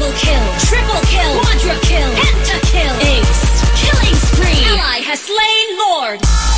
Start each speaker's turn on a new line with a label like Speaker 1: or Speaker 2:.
Speaker 1: Double kill, triple kill, quadra kill, penta kill. Ace, killing spree. Ally has slain Lord.